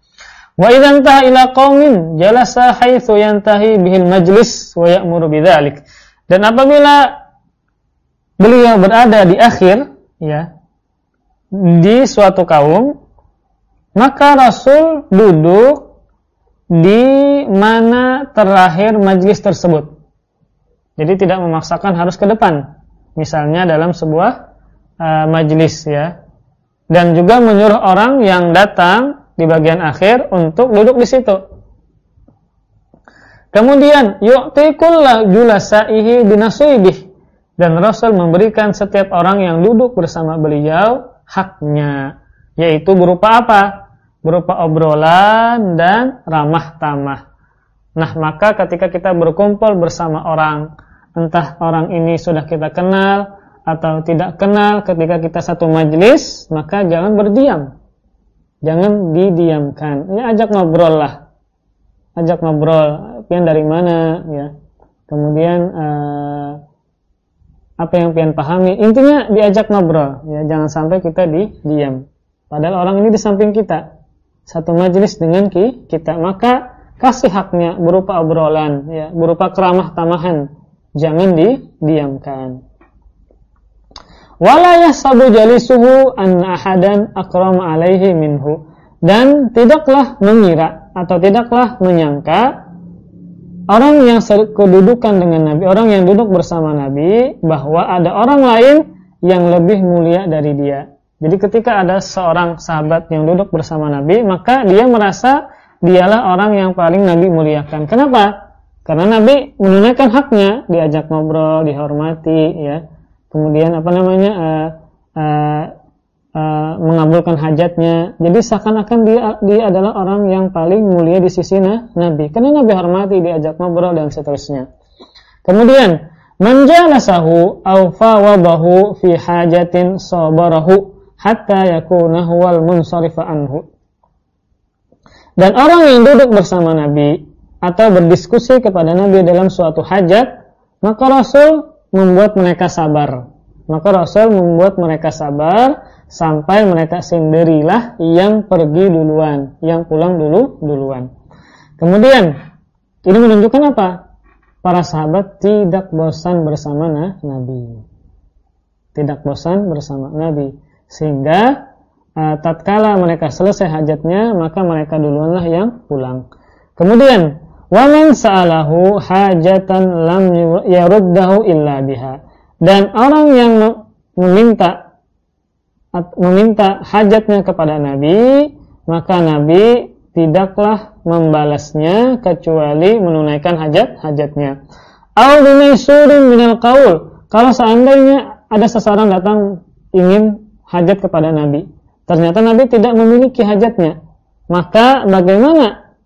Wa idza ila qaumin jalasa haitsu yantahi bihil majlis wa ya'muru bidzalik. Dan apabila beliau berada di akhir ya di suatu kaum maka Rasul duduk di mana terakhir majlis tersebut. Jadi tidak memaksakan harus ke depan. Misalnya dalam sebuah uh, majlis ya. Dan juga menyuruh orang yang datang di bagian akhir untuk duduk di situ. Kemudian yu'ti kullu julasaihi binasibih dan Rasul memberikan setiap orang yang duduk bersama beliau haknya yaitu berupa apa? Berupa obrolan dan ramah tamah. Nah, maka ketika kita berkumpul bersama orang, entah orang ini sudah kita kenal atau tidak kenal ketika kita satu majelis, maka jangan berdiam. Jangan didiamkan. Ini ajak ngobrol lah ajak ngobrol pian dari mana ya kemudian uh, apa yang pian pahami intinya diajak ngobrol ya jangan sampai kita di diam padahal orang ini di samping kita satu majelis dengan ki, kita maka kasih haknya berupa obrolan ya berupa keramah tamahan jangan didiamkan wala yahsabu jalisuhu an ahadan akram alaihi minhu dan tidaklah mengira atau tidaklah menyangka orang yang kedudukan dengan Nabi, orang yang duduk bersama Nabi bahwa ada orang lain yang lebih mulia dari dia. Jadi ketika ada seorang sahabat yang duduk bersama Nabi, maka dia merasa dialah orang yang paling Nabi muliakan. Kenapa? Karena Nabi menunaikan haknya, diajak ngobrol, dihormati, ya. Kemudian apa namanya? Uh, uh, uh, mengabulkan hajatnya. Jadi seakan-akan dia dia adalah orang yang paling mulia di sisi Nabi. Karena Nabi hormati, diajak ngobrol dan seterusnya. Kemudian manjalasahu au fawadahu fi hajatin sabarahu hatta yakuna huwal munsarifa anhu. Dan orang yang duduk bersama Nabi atau berdiskusi kepada Nabi dalam suatu hajat, maka Rasul membuat mereka sabar. Maka Rasul membuat mereka sabar sampai mereka sendirilah yang pergi duluan, yang pulang dulu duluan. Kemudian ini menunjukkan apa? Para sahabat tidak bosan bersama Nabi. Tidak bosan bersama Nabi. Sehingga uh, tatkala mereka selesai hajatnya maka mereka duluanlah yang pulang. Kemudian waman sa'alahu hajatan lam yaruddahu illa biha. Dan orang yang meminta meminta hajatnya kepada Nabi, maka Nabi tidaklah membalasnya kecuali menunaikan hajat-hajatnya. Au minal qaul. Kalau seandainya ada seseorang datang ingin hajat kepada Nabi, ternyata Nabi tidak memiliki hajatnya, maka bagaimana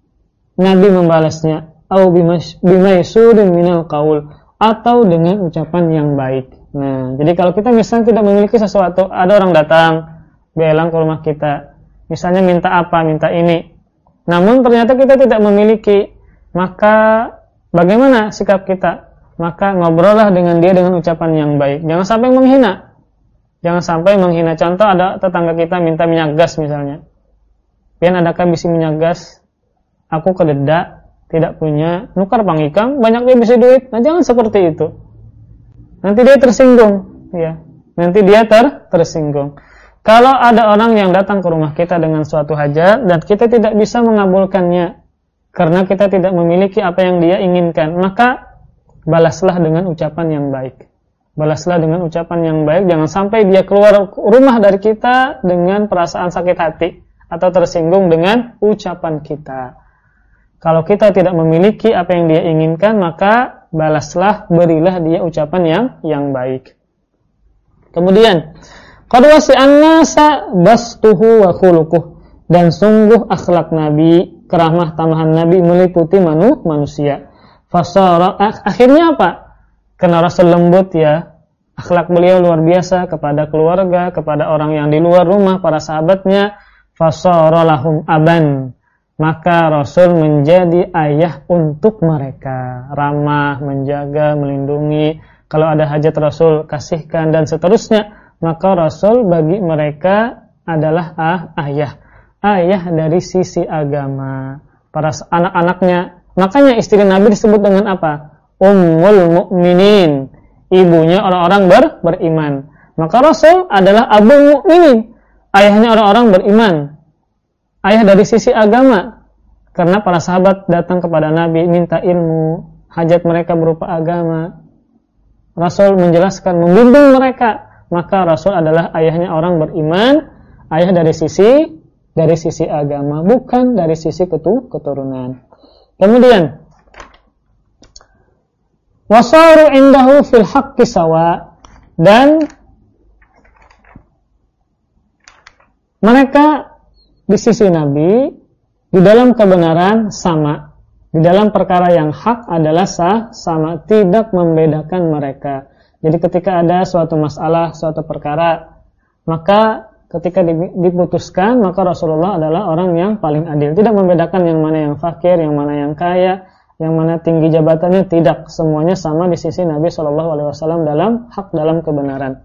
Nabi membalasnya? Au bimaisurin minal qaul atau dengan ucapan yang baik. Nah, jadi kalau kita misalnya tidak memiliki sesuatu, ada orang datang bilang ke rumah kita, misalnya minta apa, minta ini. Namun ternyata kita tidak memiliki, maka Bagaimana sikap kita? Maka ngobrollah dengan dia dengan ucapan yang baik. Jangan sampai menghina. Jangan sampai menghina. Contoh ada tetangga kita minta minyak gas misalnya. Pian adakah bisi minyak gas? Aku kededak, tidak punya, nukar pangikam, banyak dia bisa duit. Nah jangan seperti itu. Nanti dia tersinggung. ya. Nanti dia ter tersinggung. Kalau ada orang yang datang ke rumah kita dengan suatu hajat dan kita tidak bisa mengabulkannya, karena kita tidak memiliki apa yang dia inginkan, maka balaslah dengan ucapan yang baik. Balaslah dengan ucapan yang baik, jangan sampai dia keluar rumah dari kita dengan perasaan sakit hati atau tersinggung dengan ucapan kita. Kalau kita tidak memiliki apa yang dia inginkan, maka balaslah, berilah dia ucapan yang yang baik. Kemudian, qad wasi'an nasa bastuhu wa khuluquh dan sungguh akhlak Nabi keramah tamahan Nabi meliputi manu, manusia. Fasara akhirnya apa? Karena Rasul lembut ya, akhlak beliau luar biasa kepada keluarga, kepada orang yang di luar rumah, para sahabatnya. Fasara lahum aban. Maka Rasul menjadi ayah untuk mereka, ramah, menjaga, melindungi. Kalau ada hajat Rasul kasihkan dan seterusnya, maka Rasul bagi mereka adalah ah, ayah. Ayah dari sisi agama. Para anak-anaknya. Makanya istri Nabi disebut dengan apa ummul mukminin ibunya orang-orang ber, beriman. Maka Rasul adalah abu mukminin ayahnya orang-orang beriman. Ayah dari sisi agama. Karena para sahabat datang kepada Nabi minta ilmu hajat mereka berupa agama. Rasul menjelaskan membimbing mereka. Maka Rasul adalah ayahnya orang beriman. Ayah dari sisi dari sisi agama, bukan dari sisi ketu keturunan. Kemudian wasaru indahu fil haqqi sawa dan mereka di sisi Nabi di dalam kebenaran sama. Di dalam perkara yang hak adalah sah, sama, tidak membedakan mereka. Jadi ketika ada suatu masalah, suatu perkara, maka ketika diputuskan maka Rasulullah adalah orang yang paling adil tidak membedakan yang mana yang fakir yang mana yang kaya yang mana tinggi jabatannya tidak semuanya sama di sisi Nabi Shallallahu Alaihi Wasallam dalam hak dalam kebenaran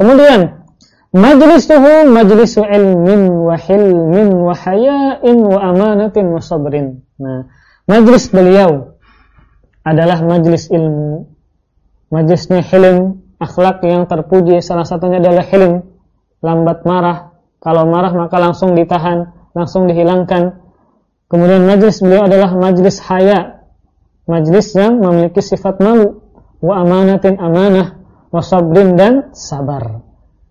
kemudian majlisuhu majlisu ilmin wa hilmin wa hayain wa amanatin wa nah majlis beliau adalah majlis ilmu majlisnya hilm akhlak yang terpuji salah satunya adalah hilm lambat marah. Kalau marah maka langsung ditahan, langsung dihilangkan. Kemudian majlis beliau adalah majlis haya. Majlis yang memiliki sifat malu. Wa amanatin amanah. Wa sabrin dan sabar.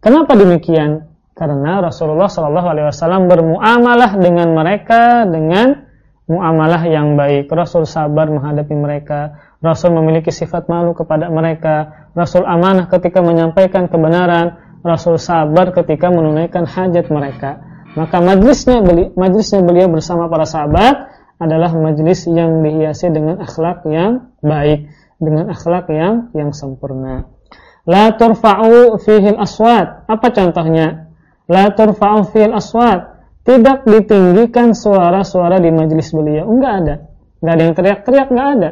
Kenapa demikian? Karena Rasulullah SAW bermuamalah dengan mereka dengan muamalah yang baik. Rasul sabar menghadapi mereka. Rasul memiliki sifat malu kepada mereka. Rasul amanah ketika menyampaikan kebenaran. Rasul sabar ketika menunaikan hajat mereka. Maka majlisnya beli, majlisnya beliau bersama para sahabat adalah majlis yang dihiasi dengan akhlak yang baik, dengan akhlak yang yang sempurna. La turfa'u fihi aswat. Apa contohnya? La turfa'u fihi aswat. Tidak ditinggikan suara-suara di majlis beliau. Enggak ada. Enggak ada yang teriak-teriak, enggak ada.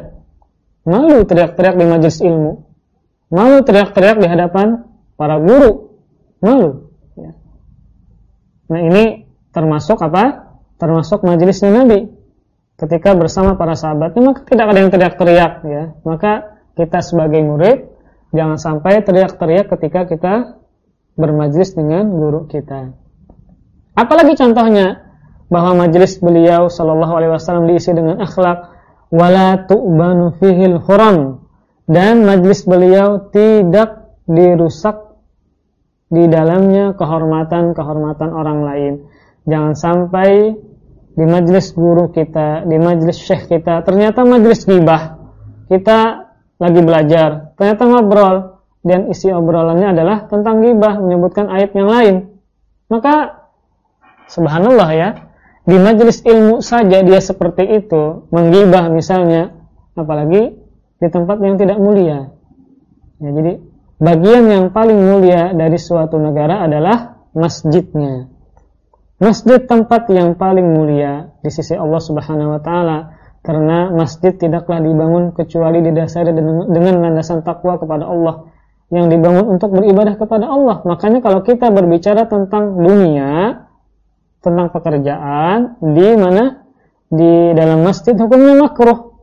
Malu teriak-teriak di majlis ilmu. Malu teriak-teriak di hadapan para guru malu. Ya. Nah ini termasuk apa? Termasuk majelisnya Nabi. Ketika bersama para sahabatnya maka tidak ada yang teriak-teriak ya. Maka kita sebagai murid jangan sampai teriak-teriak ketika kita bermajlis dengan guru kita. Apalagi contohnya bahwa majelis beliau Shallallahu Alaihi Wasallam diisi dengan akhlak wala tu'banu fihil huram dan majelis beliau tidak dirusak di dalamnya kehormatan-kehormatan orang lain. Jangan sampai di majelis guru kita, di majelis syekh kita, ternyata majelis gibah. Kita lagi belajar, ternyata ngobrol dan isi obrolannya adalah tentang gibah, menyebutkan ayat yang lain. Maka subhanallah ya, di majelis ilmu saja dia seperti itu, menggibah misalnya, apalagi di tempat yang tidak mulia. Ya, jadi bagian yang paling mulia dari suatu negara adalah masjidnya. Masjid tempat yang paling mulia di sisi Allah Subhanahu wa taala karena masjid tidaklah dibangun kecuali didasari dengan landasan takwa kepada Allah yang dibangun untuk beribadah kepada Allah. Makanya kalau kita berbicara tentang dunia, tentang pekerjaan di mana di dalam masjid hukumnya makruh.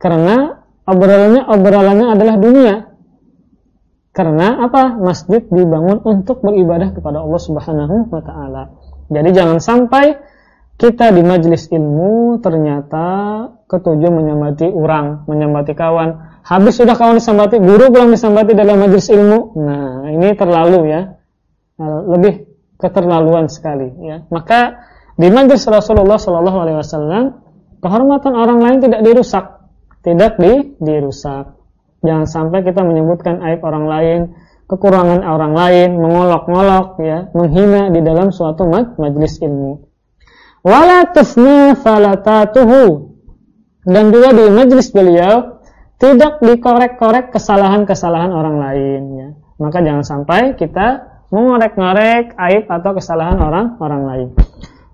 Karena obrolannya obrolannya adalah dunia. Karena apa? Masjid dibangun untuk beribadah kepada Allah Subhanahu wa taala. Jadi jangan sampai kita di majelis ilmu ternyata ketujuh menyambati orang, menyambati kawan. Habis sudah kawan disambati, guru pulang disambati dalam majelis ilmu. Nah, ini terlalu ya. Nah, lebih keterlaluan sekali ya. Maka di majelis Rasulullah Shallallahu alaihi wasallam kehormatan orang lain tidak dirusak, tidak di dirusak. Jangan sampai kita menyebutkan aib orang lain, kekurangan orang lain, mengolok-ngolok ya, menghina di dalam suatu majlis ilmu. Wala falatatuhu. Dan juga di majlis beliau tidak dikorek-korek kesalahan-kesalahan orang lain ya. Maka jangan sampai kita mengorek-ngorek aib atau kesalahan orang orang lain.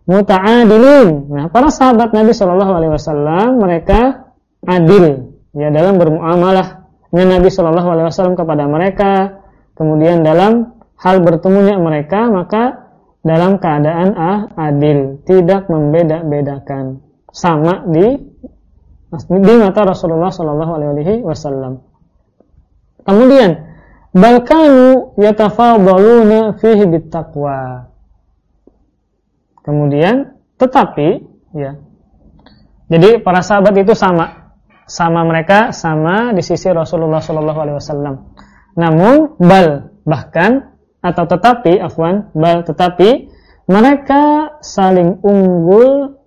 Muta'adilin. Nah, para sahabat Nabi Shallallahu alaihi wasallam mereka adil ya dalam bermuamalah Nabi Shallallahu alaihi wasallam kepada mereka kemudian dalam hal bertemunya mereka maka dalam keadaan ah, adil tidak membeda-bedakan sama di di mata Rasulullah Shallallahu Alaihi Wasallam. Kemudian balkanu yatafadaluna fihi bittaqwa. Kemudian tetapi ya. Jadi para sahabat itu sama sama mereka sama di sisi Rasulullah Shallallahu alaihi wasallam. Namun bal bahkan atau tetapi afwan bal tetapi mereka saling unggul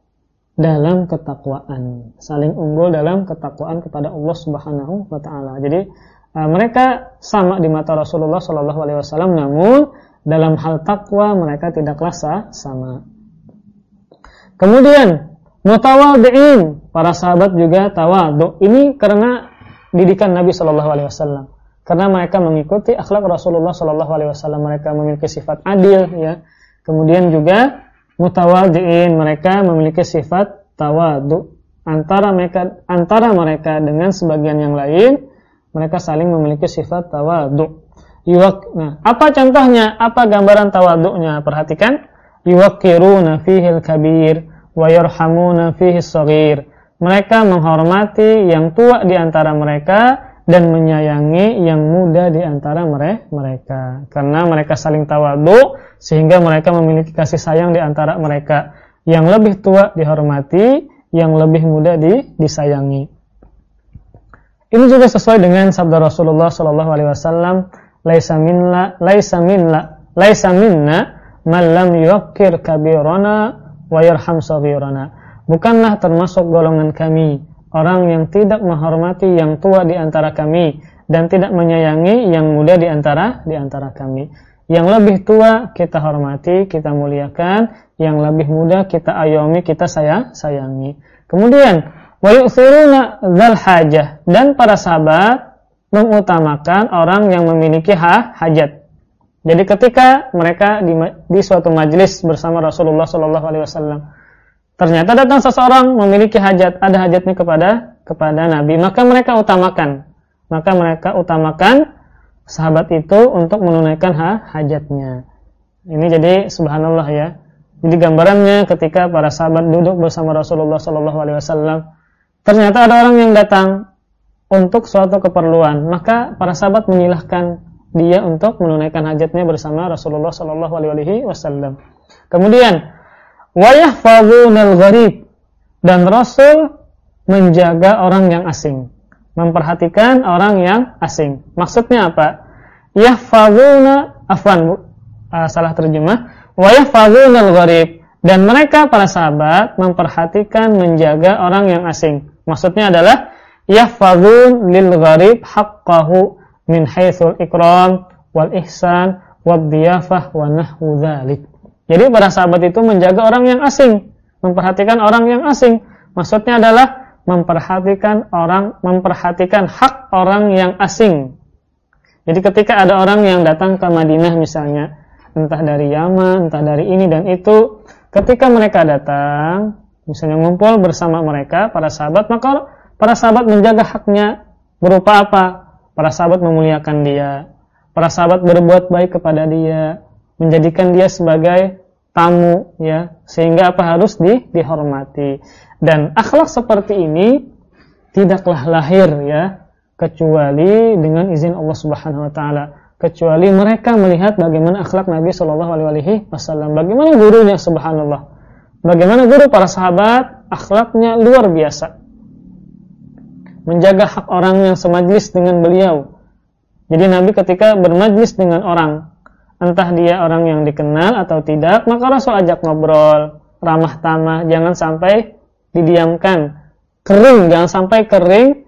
dalam ketakwaan, saling unggul dalam ketakwaan kepada Allah Subhanahu wa taala. Jadi uh, mereka sama di mata Rasulullah Shallallahu alaihi wasallam namun dalam hal takwa mereka tidaklah sama. Kemudian mutawadhi'in, para sahabat juga tawadhu. Ini karena didikan Nabi Shallallahu alaihi wasallam karena mereka mengikuti akhlak Rasulullah Shallallahu Alaihi Wasallam. Mereka memiliki sifat adil ya. Kemudian juga mutawadhiin mereka memiliki sifat tawadu. Antara mereka antara mereka dengan sebagian yang lain mereka saling memiliki sifat tawadu. Yuwak nah apa contohnya? Apa gambaran tawaduknya perhatikan. Yuwakiruna fihil kabir wa yarhamuna fihis mereka menghormati yang tua di antara mereka dan menyayangi yang muda di antara mereka. Karena mereka saling tawadu sehingga mereka memiliki kasih sayang di antara mereka. Yang lebih tua dihormati yang lebih muda di, disayangi. Ini juga sesuai dengan sabda Rasulullah Shallallahu Alaihi Wasallam laisa minna laisa minna laisa minna man lam yuqir kabirana wa yarham saghirana. Bukanlah termasuk golongan kami orang yang tidak menghormati yang tua di antara kami dan tidak menyayangi yang muda di antara di antara kami. Yang lebih tua kita hormati, kita muliakan, yang lebih muda kita ayomi, kita sayang, sayangi. Kemudian wa yu'thiruna dzal hajah dan para sahabat mengutamakan orang yang memiliki ha, hajat. Jadi ketika mereka di, di suatu majlis bersama Rasulullah Shallallahu alaihi wasallam Ternyata datang seseorang memiliki hajat, ada hajatnya kepada kepada Nabi, maka mereka utamakan. Maka mereka utamakan sahabat itu untuk menunaikan ha, hajatnya. Ini jadi subhanallah ya. Jadi gambarannya ketika para sahabat duduk bersama Rasulullah Shallallahu alaihi wasallam, ternyata ada orang yang datang untuk suatu keperluan, maka para sahabat menyilahkan dia untuk menunaikan hajatnya bersama Rasulullah Shallallahu alaihi wasallam. Kemudian wa gharib dan Rasul menjaga orang yang asing, memperhatikan orang yang asing. Maksudnya apa? Yahfazuna afwan uh, salah terjemah wa yahfazunal gharib dan mereka para sahabat memperhatikan menjaga orang yang asing. Maksudnya adalah yahfazun lil gharib haqqahu min haitsul ikram wal ihsan wad diyafah wa nahwu dzalik. Jadi para sahabat itu menjaga orang yang asing, memperhatikan orang yang asing. Maksudnya adalah memperhatikan orang, memperhatikan hak orang yang asing. Jadi ketika ada orang yang datang ke Madinah misalnya, entah dari Yaman, entah dari ini dan itu, ketika mereka datang, misalnya ngumpul bersama mereka, para sahabat, maka para sahabat menjaga haknya berupa apa? Para sahabat memuliakan dia, para sahabat berbuat baik kepada dia, menjadikan dia sebagai tamu ya. Sehingga apa? Harus di, dihormati. Dan akhlak seperti ini tidaklah lahir ya kecuali dengan izin Allah Subhanahu wa taala. Kecuali mereka melihat bagaimana akhlak Nabi Shallallahu alaihi wasallam. Bagaimana gurunya subhanallah. Bagaimana guru para sahabat? Akhlaknya luar biasa. Menjaga hak orang yang semajlis dengan beliau. Jadi Nabi ketika bermajlis dengan orang, entah dia orang yang dikenal atau tidak, maka Rasul ajak ngobrol, ramah tamah, jangan sampai didiamkan, kering, jangan sampai kering,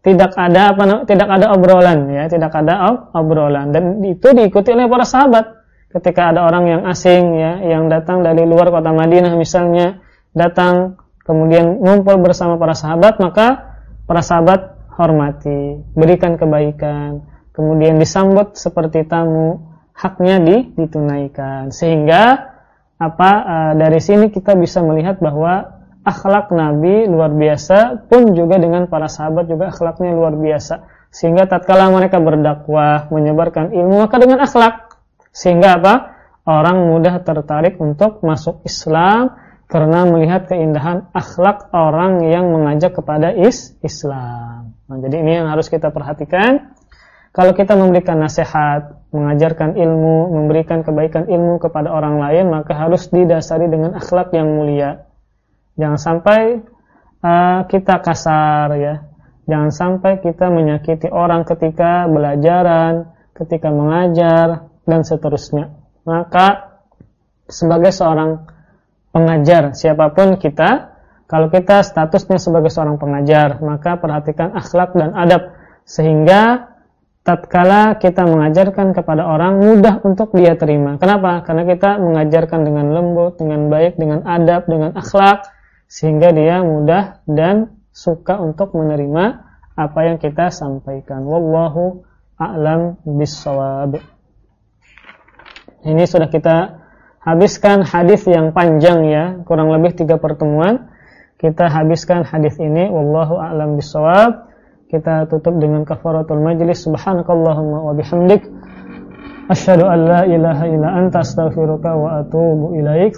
tidak ada apa tidak ada obrolan ya, tidak ada obrolan. Dan itu diikuti oleh para sahabat. Ketika ada orang yang asing ya, yang datang dari luar kota Madinah misalnya, datang kemudian ngumpul bersama para sahabat, maka para sahabat hormati, berikan kebaikan, kemudian disambut seperti tamu, haknya ditunaikan. Sehingga apa uh, dari sini kita bisa melihat bahwa akhlak Nabi luar biasa pun juga dengan para sahabat juga akhlaknya luar biasa. Sehingga tatkala mereka berdakwah, menyebarkan ilmu maka dengan akhlak sehingga apa? Orang mudah tertarik untuk masuk Islam karena melihat keindahan akhlak orang yang mengajak kepada is Islam. Nah, jadi ini yang harus kita perhatikan kalau kita memberikan nasihat, mengajarkan ilmu, memberikan kebaikan ilmu kepada orang lain, maka harus didasari dengan akhlak yang mulia. Jangan sampai uh, kita kasar ya. Jangan sampai kita menyakiti orang ketika belajaran, ketika mengajar dan seterusnya. Maka sebagai seorang pengajar siapa pun kita, kalau kita statusnya sebagai seorang pengajar, maka perhatikan akhlak dan adab sehingga tatkala kita mengajarkan kepada orang mudah untuk dia terima. Kenapa? Karena kita mengajarkan dengan lembut, dengan baik, dengan adab, dengan akhlak sehingga dia mudah dan suka untuk menerima apa yang kita sampaikan. Wallahu a'lam bissawab. Ini sudah kita habiskan hadis yang panjang ya, kurang lebih tiga pertemuan. Kita habiskan hadis ini wallahu a'lam bissawab kita tutup dengan kafaratul majlis. Subhanakallahumma wa bihamdik. Asyhadu an la ilaha illa anta astaghfiruka wa atubu ilaik